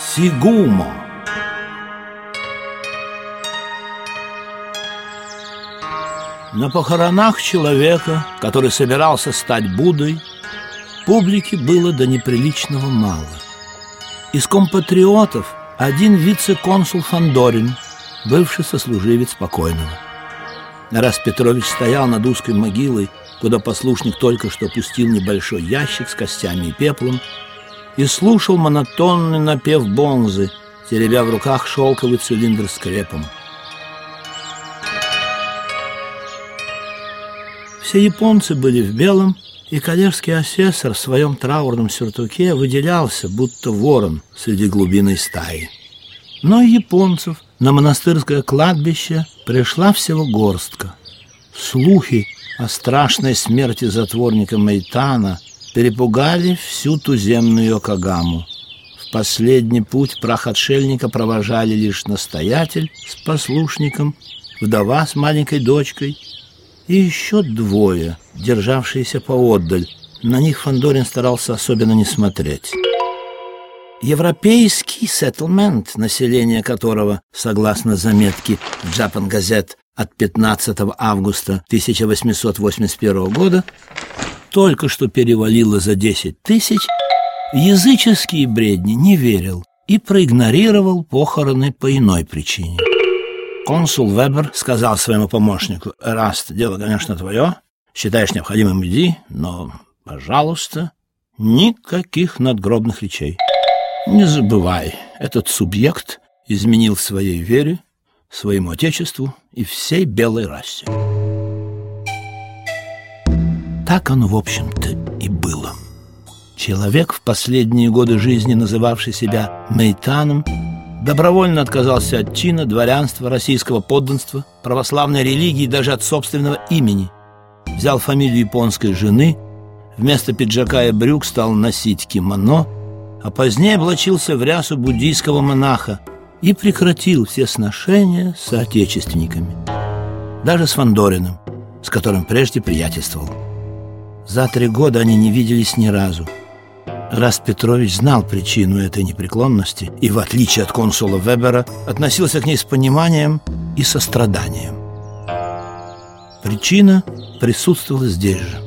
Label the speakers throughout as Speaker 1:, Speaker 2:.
Speaker 1: Сигумо На похоронах человека, который собирался стать Буддой, публики было до неприличного мало. Из компатриотов один вице-консул Фандорин, бывший сослуживец покойного. Раз Петрович стоял над узкой могилой, куда послушник только что пустил небольшой ящик с костями и пеплом, и слушал монотонный напев бонзы, теребя в руках шелковый цилиндр с крепом. Все японцы были в белом, и коллежский асессор в своем траурном сюртуке выделялся, будто ворон среди глубины стаи. Но японцев на монастырское кладбище пришла всего горстка. Слухи о страшной смерти затворника Мейтана перепугали всю туземную Окагаму. В последний путь прах отшельника провожали лишь настоятель с послушником, вдова с маленькой дочкой – и еще двое, державшиеся поотдаль. На них Фандорин старался особенно не смотреть. Европейский сеттlemент, население которого, согласно заметке Japan Gazette от 15 августа 1881 года, только что перевалило за 10 тысяч, языческие бредни не верил и проигнорировал похороны по иной причине. Консул Вебер сказал своему помощнику, «Раст, дело, конечно, твое, считаешь необходимым, иди, но, пожалуйста, никаких надгробных речей. Не забывай, этот субъект изменил своей вере, своему отечеству и всей белой расе». Так оно, в общем-то, и было. Человек, в последние годы жизни называвший себя Мейтаном, добровольно отказался от чина, дворянства, российского подданства, православной религии и даже от собственного имени. Взял фамилию японской жены, вместо пиджака и брюк стал носить кимоно, а позднее облачился в рясу буддийского монаха и прекратил все сношения с соотечественниками. Даже с Фандориным, с которым прежде приятельствовал. За три года они не виделись ни разу – Раз Петрович знал причину этой непреклонности и, в отличие от консула Вебера, относился к ней с пониманием и состраданием. Причина присутствовала здесь же,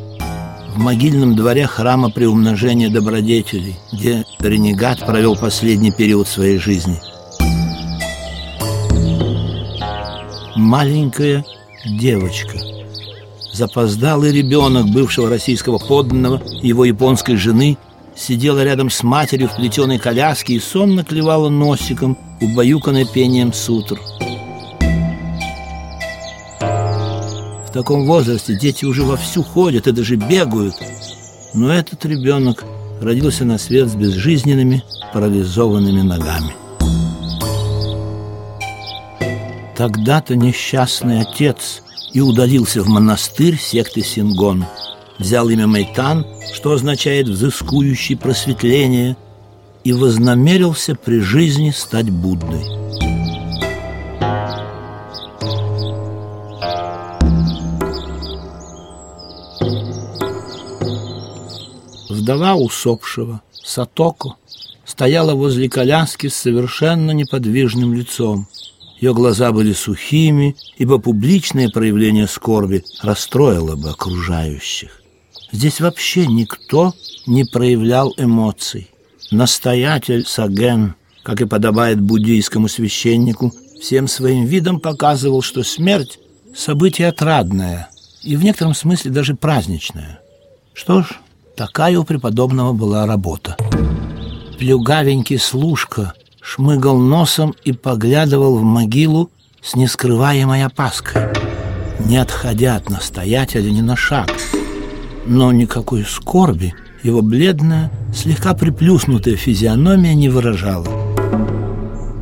Speaker 1: в могильном дворе храма приумножения добродетелей, где ренегат провел последний период своей жизни. Маленькая девочка – запоздалый ребенок бывшего российского подданного, его японской жены – сидела рядом с матерью в плетеной коляске и сонно клевала носиком, убаюканной пением сутр. В таком возрасте дети уже вовсю ходят и даже бегают. Но этот ребенок родился на свет с безжизненными, парализованными ногами. Тогда-то несчастный отец и удалился в монастырь секты Сингон – взял имя Мейтан, что означает «взыскующий просветление», и вознамерился при жизни стать Буддой. Вдова усопшего, Сатоко, стояла возле коляски с совершенно неподвижным лицом. Ее глаза были сухими, ибо публичное проявление скорби расстроило бы окружающих. Здесь вообще никто не проявлял эмоций. Настоятель Саген, как и подобает буддийскому священнику, всем своим видом показывал, что смерть – событие отрадное и в некотором смысле даже праздничное. Что ж, такая у преподобного была работа. Плюгавенький служка шмыгал носом и поглядывал в могилу с нескрываемой опаской, не отходя от настоятеля ни на шаг – но никакой скорби его бледная, слегка приплюснутая физиономия не выражала.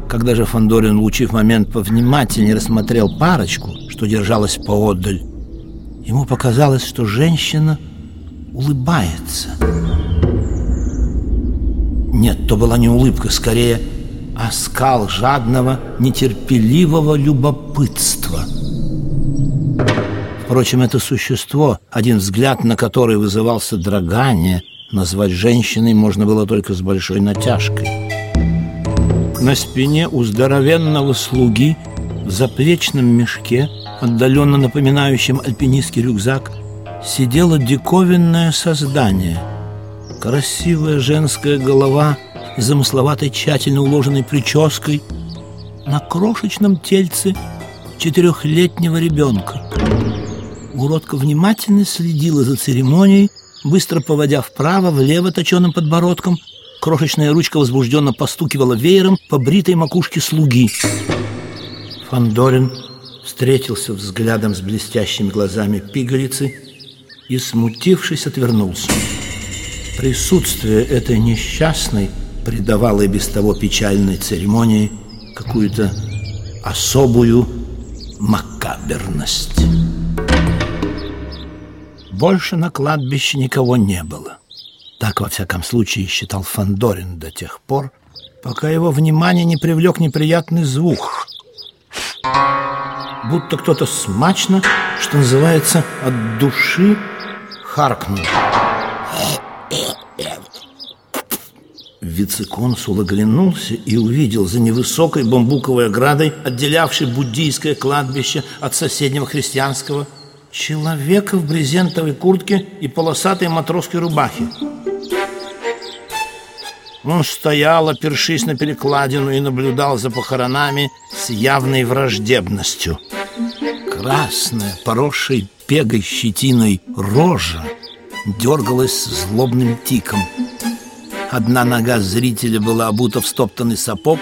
Speaker 1: Когда же Фандорин, улучив момент, повнимательнее рассмотрел парочку, что держалась поотдаль, ему показалось, что женщина улыбается. Нет, то была не улыбка, скорее оскал жадного, нетерпеливого любопытства – Впрочем, это существо, один взгляд на который вызывался дрогание, назвать женщиной можно было только с большой натяжкой. На спине у здоровенного слуги в заплечном мешке, отдаленно напоминающем альпинистский рюкзак, сидело диковинное создание. Красивая женская голова с замысловатой тщательно уложенной прической на крошечном тельце четырехлетнего ребенка. Уродка внимательно следила за церемонией, быстро поводя вправо-влево точеным подбородком. Крошечная ручка возбужденно постукивала веером по бритой макушке слуги. Фандорин встретился взглядом с блестящими глазами пигалицы и, смутившись, отвернулся. Присутствие этой несчастной придавало и без того печальной церемонии какую-то особую макаберность. Больше на кладбище никого не было. Так, во всяком случае, считал Фандорин до тех пор, пока его внимание не привлек неприятный звук. Будто кто-то смачно, что называется, от души харкнул. Вице-консул оглянулся и увидел за невысокой бамбуковой оградой, отделявшей буддийское кладбище от соседнего христианского, человека в брезентовой куртке и полосатой матросской рубахе. Он стоял, опершись на перекладину, и наблюдал за похоронами с явной враждебностью. Красная, поросшей пегой щетиной рожа дергалась злобным тиком – Одна нога зрителя была обута в стоптанный сапог,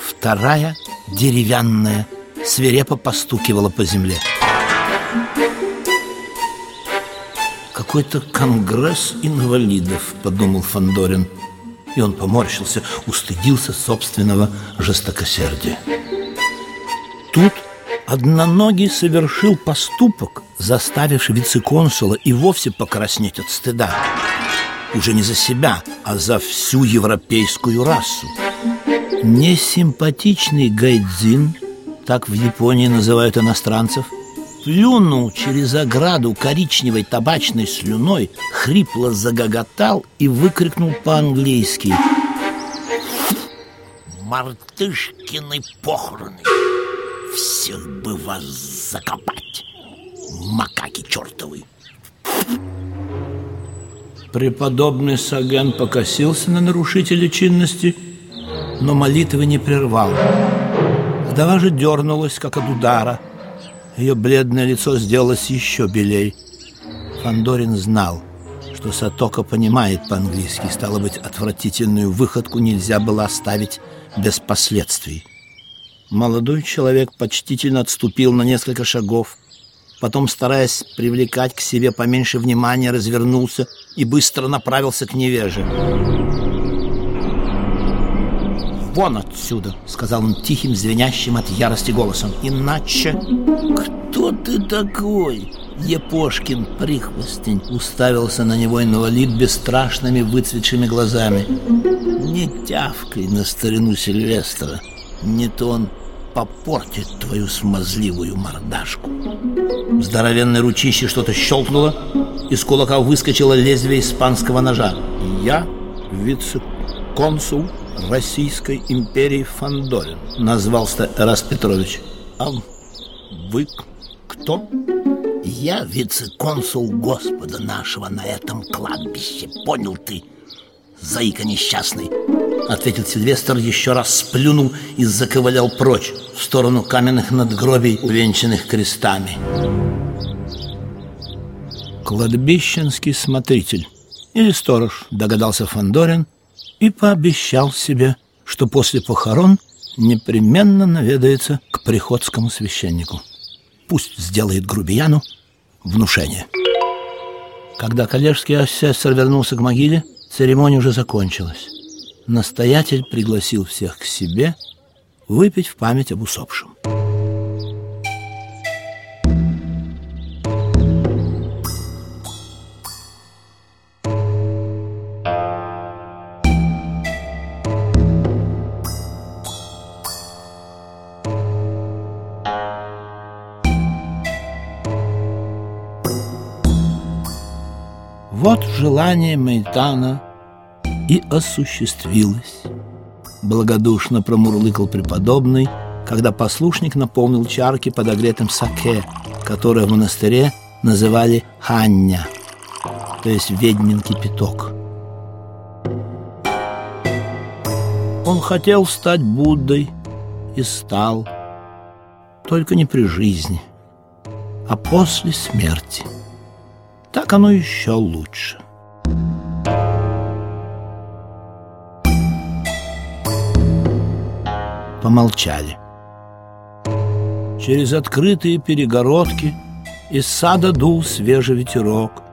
Speaker 1: вторая, деревянная, свирепо постукивала по земле. «Какой-то конгресс инвалидов», — подумал Фандорин, И он поморщился, устыдился собственного жестокосердия. Тут одноногий совершил поступок, заставивший вице-консула и вовсе покраснеть от стыда уже не за себя, а за всю европейскую расу. Несимпатичный гайдзин, так в Японии называют иностранцев, плюнул через ограду коричневой табачной слюной, хрипло загоготал и выкрикнул по-английски «Мартышкины похороны! Всех бы вас закопать, макаки чертовы!» Преподобный Саген покосился на нарушителя чинности, но молитвы не прервал. Вдова же дернулась, как от удара. Ее бледное лицо сделалось еще белей. Фандорин знал, что Сатока понимает по-английски, стало быть, отвратительную выходку нельзя было оставить без последствий. Молодой человек почтительно отступил на несколько шагов, Потом, стараясь привлекать к себе поменьше внимания, развернулся и быстро направился к невеже. «Вон отсюда!» — сказал он тихим, звенящим от ярости голосом. «Иначе...» «Кто ты такой?» Епошкин прихвостень уставился на него инвалид бесстрашными выцветшими глазами. «Не тявкай на старину Сильвестра, не то он попортит твою смазливую мордашку. В здоровенной ручище что-то щелкнуло, из кулака выскочило лезвие испанского ножа. Я вице-консул Российской империи Фандорин, назвался Эрас Петрович. А вы кто? Я вице-консул Господа нашего на этом кладбище, понял ты, заика несчастный. Ответил Сильвестр, еще раз сплюнул и заковылял прочь в сторону каменных надгробий, увенчанных крестами. Кладбищенский смотритель или сторож, догадался Фандорин и пообещал себе, что после похорон непременно наведается к приходскому священнику. Пусть сделает грубияну внушение. Когда коллежский асессор вернулся к могиле, церемония уже закончилась настоятель пригласил всех к себе выпить в память об усопшем. Вот желание Мейтана и осуществилось. Благодушно промурлыкал преподобный, когда послушник наполнил чарки подогретым саке, которое в монастыре называли хання, то есть ведьмин кипяток. Он хотел стать Буддой и стал, только не при жизни, а после смерти. Так оно еще лучше. Помолчали. Через открытые перегородки из сада дул свежий ветерок,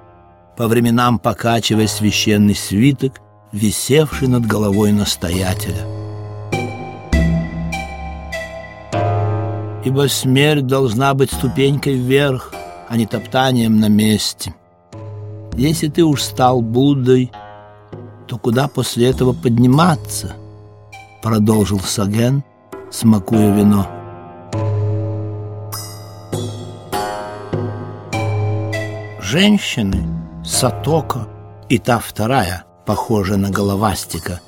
Speaker 1: по временам покачивая священный свиток, висевший над головой настоятеля. Ибо смерть должна быть ступенькой вверх, а не топтанием на месте. Если ты уж стал Буддой, то куда после этого подниматься? Продолжил Саген, смакуя вино. Женщины, Сатока и та вторая, похожая на головастика,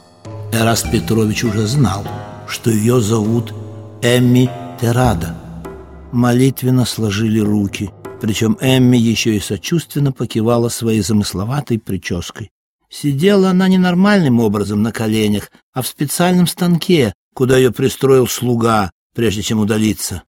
Speaker 1: Эрас Петрович уже знал, что ее зовут Эмми Терада. Молитвенно сложили руки, причем Эмми еще и сочувственно покивала своей замысловатой прической. Сидела она не нормальным образом на коленях, а в специальном станке, куда ее пристроил слуга, прежде чем удалиться.